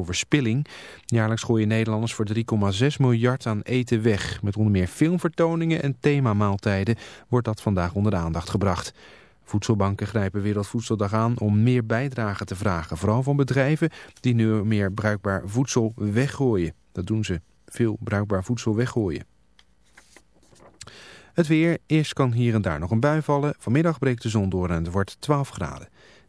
verspilling. Jaarlijks gooien Nederlanders voor 3,6 miljard aan eten weg. Met onder meer filmvertoningen en themamaaltijden wordt dat vandaag onder de aandacht gebracht. Voedselbanken grijpen Wereldvoedseldag aan om meer bijdrage te vragen. Vooral van bedrijven die nu meer bruikbaar voedsel weggooien. Dat doen ze. Veel bruikbaar voedsel weggooien. Het weer. Eerst kan hier en daar nog een bui vallen. Vanmiddag breekt de zon door en het wordt 12 graden.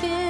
been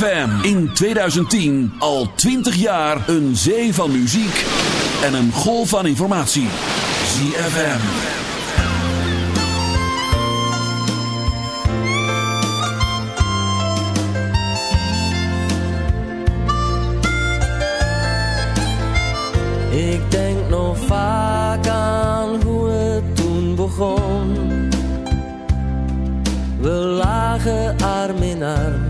ZFM. In 2010 al 20 jaar een zee van muziek en een golf van informatie. ZFM. Ik denk nog vaak aan hoe het toen begon. We lagen arm in arm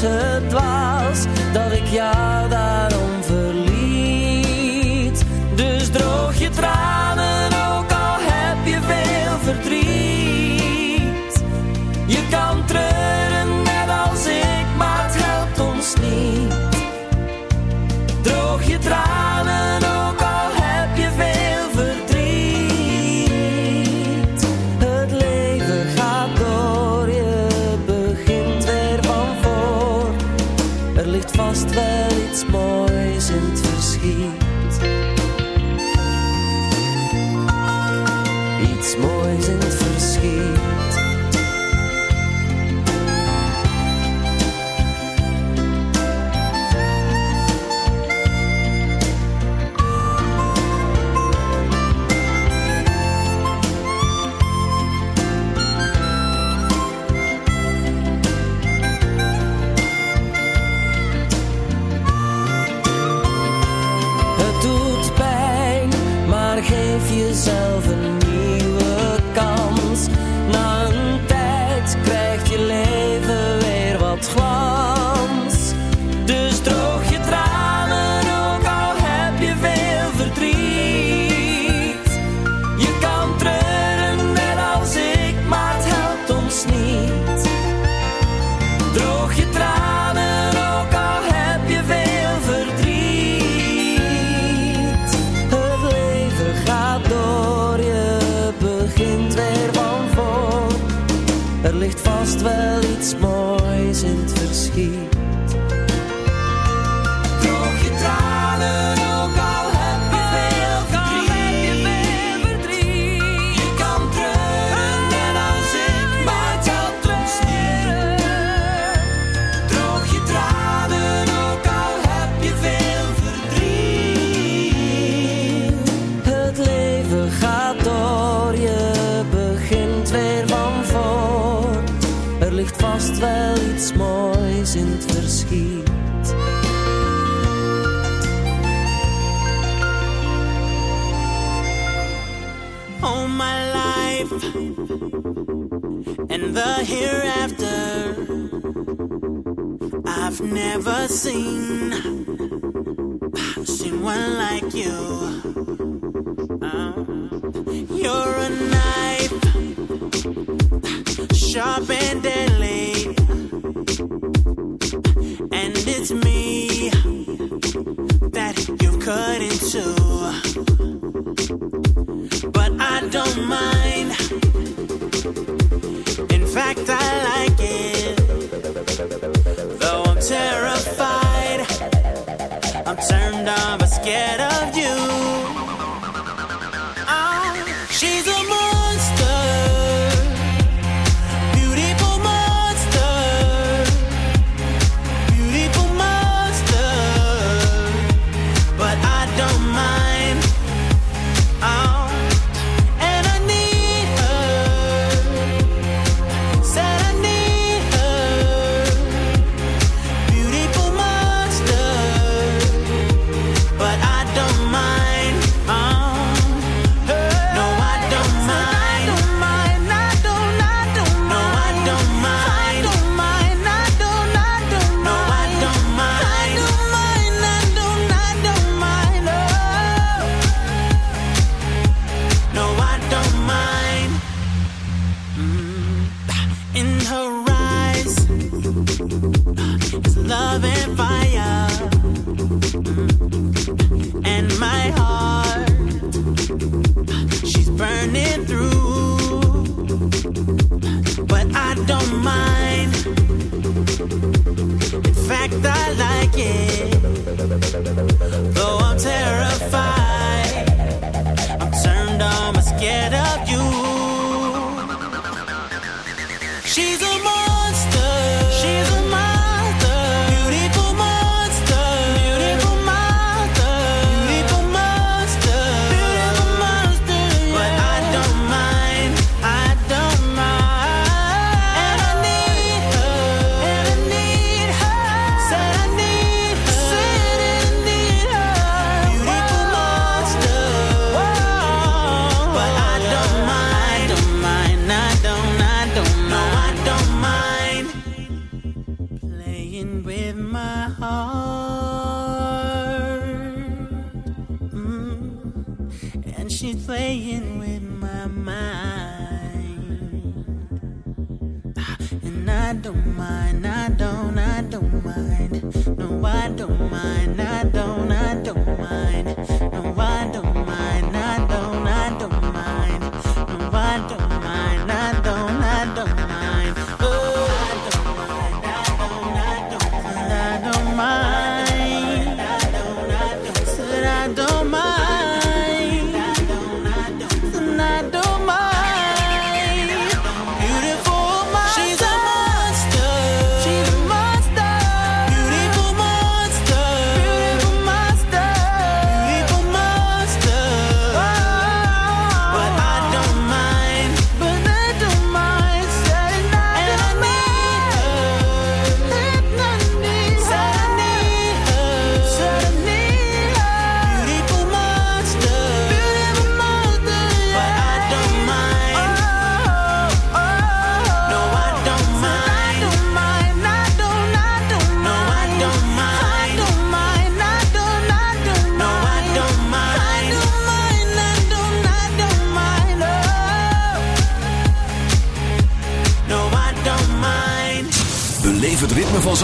Het dwaas dat ik jou daarom and the hereafter I've never seen seen one like you. Uh, you're a knife sharp and deadly. And it's me that you cut into. But I don't mind fact, I like it. Though I'm terrified, I'm turned on, but scared of you. I don't mind. I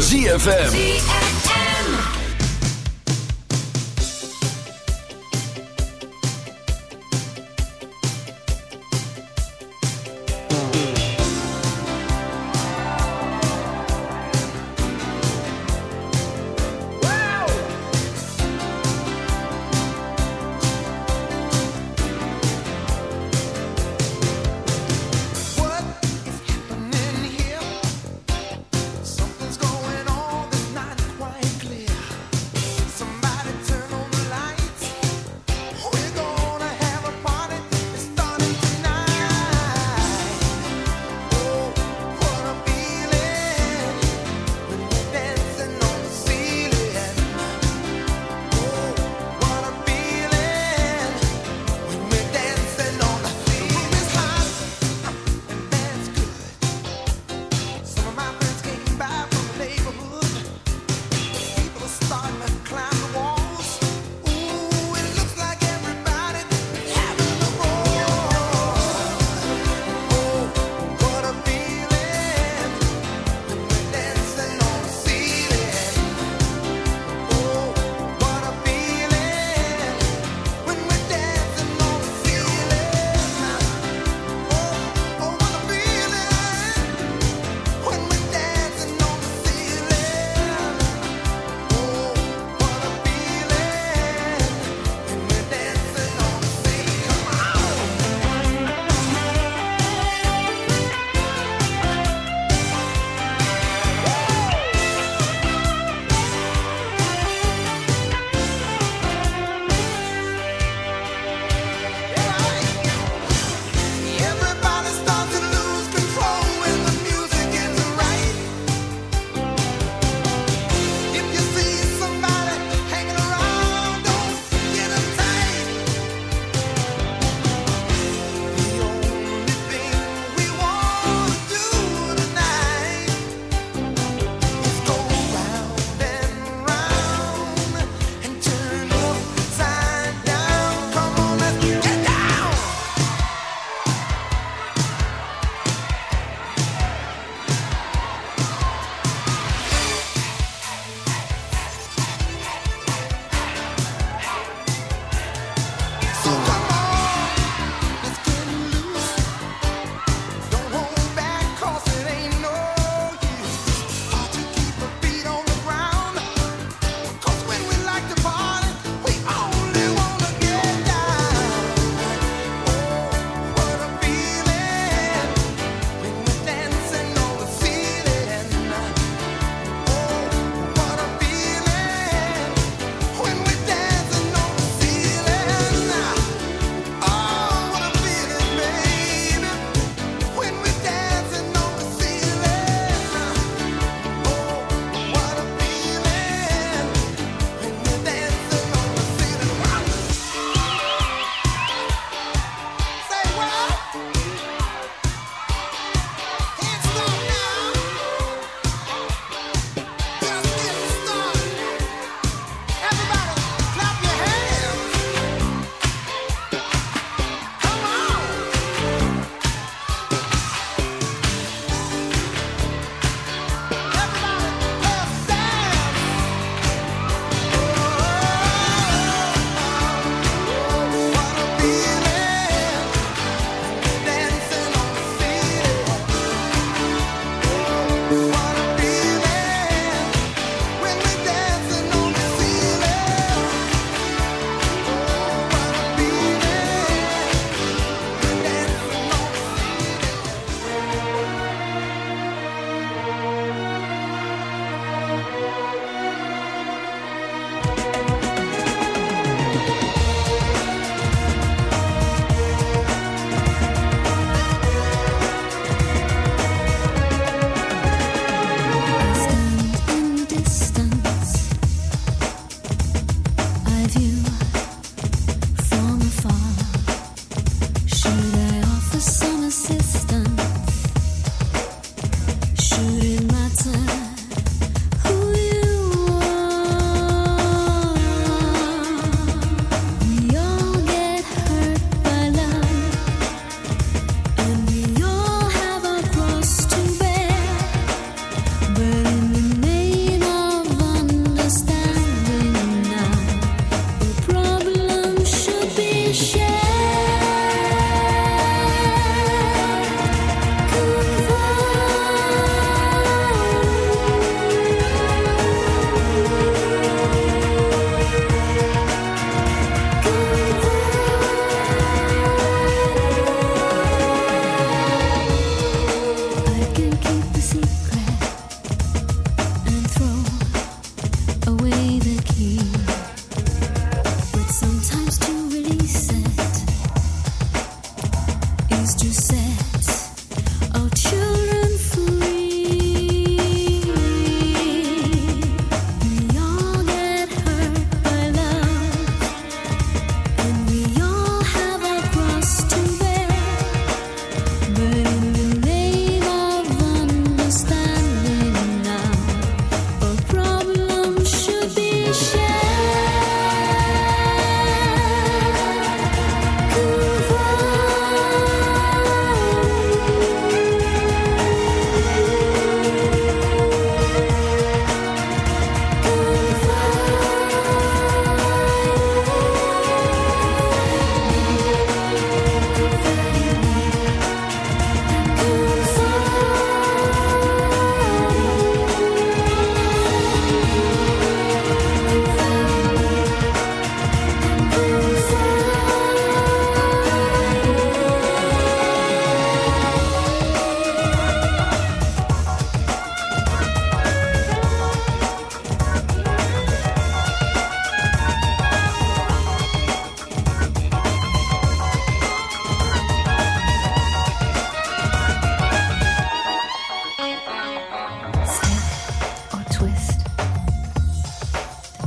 ZFM. share.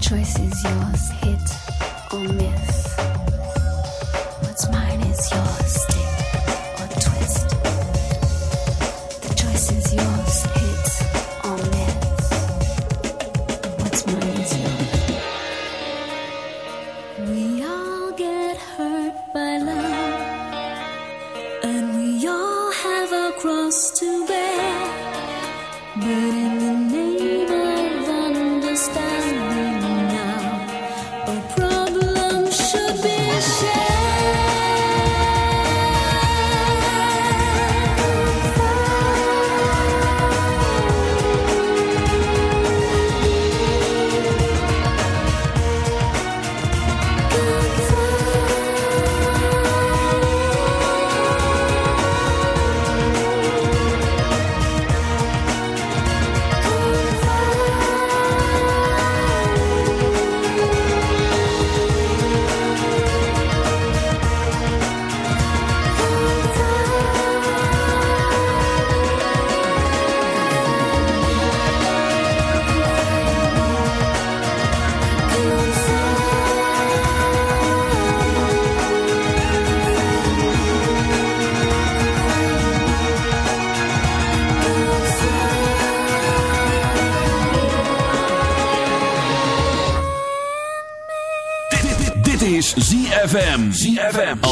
ZFM.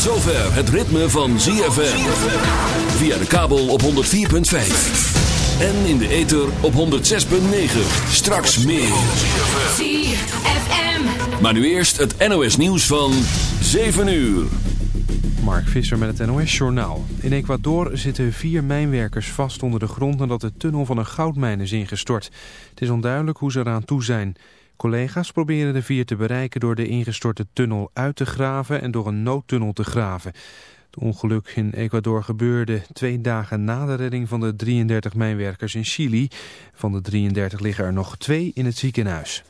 Het ritme van ZFM. Via de kabel op 104.5. En in de ether op 106.9. Straks meer. ZFM. Maar nu eerst het NOS nieuws van 7 uur. Mark Visser met het NOS Journaal. In Ecuador zitten vier mijnwerkers vast onder de grond nadat de tunnel van een goudmijn is ingestort. Het is onduidelijk hoe ze eraan toe zijn. Collega's proberen de vier te bereiken door de ingestorte tunnel uit te graven en door een noodtunnel te graven. Het ongeluk in Ecuador gebeurde twee dagen na de redding van de 33 mijnwerkers in Chili. Van de 33 liggen er nog twee in het ziekenhuis.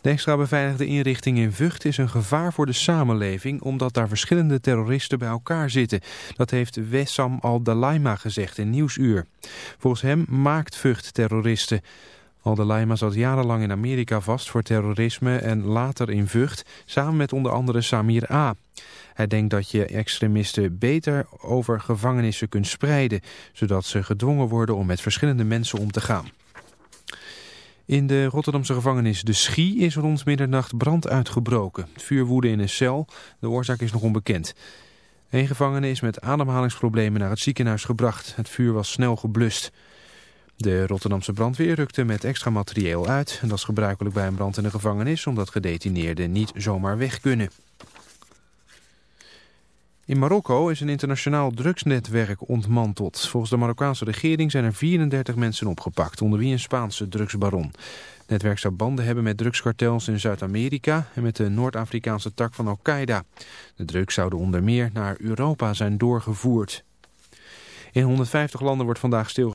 De extra beveiligde inrichting in Vught is een gevaar voor de samenleving omdat daar verschillende terroristen bij elkaar zitten. Dat heeft Wessam al-Dalaima gezegd in Nieuwsuur. Volgens hem maakt Vught terroristen. Al-Dalaima zat jarenlang in Amerika vast voor terrorisme en later in Vught, samen met onder andere Samir A. Hij denkt dat je extremisten beter over gevangenissen kunt spreiden, zodat ze gedwongen worden om met verschillende mensen om te gaan. In de Rotterdamse gevangenis De Schie is rond middernacht brand uitgebroken. Het vuur woedde in een cel, de oorzaak is nog onbekend. Een gevangene is met ademhalingsproblemen naar het ziekenhuis gebracht. Het vuur was snel geblust. De Rotterdamse brandweer rukte met extra materieel uit. Dat is gebruikelijk bij een brand in de gevangenis... omdat gedetineerden niet zomaar weg kunnen. In Marokko is een internationaal drugsnetwerk ontmanteld. Volgens de Marokkaanse regering zijn er 34 mensen opgepakt... onder wie een Spaanse drugsbaron. Het netwerk zou banden hebben met drugskartels in Zuid-Amerika... en met de Noord-Afrikaanse tak van Al-Qaeda. De drugs zouden onder meer naar Europa zijn doorgevoerd. In 150 landen wordt vandaag stil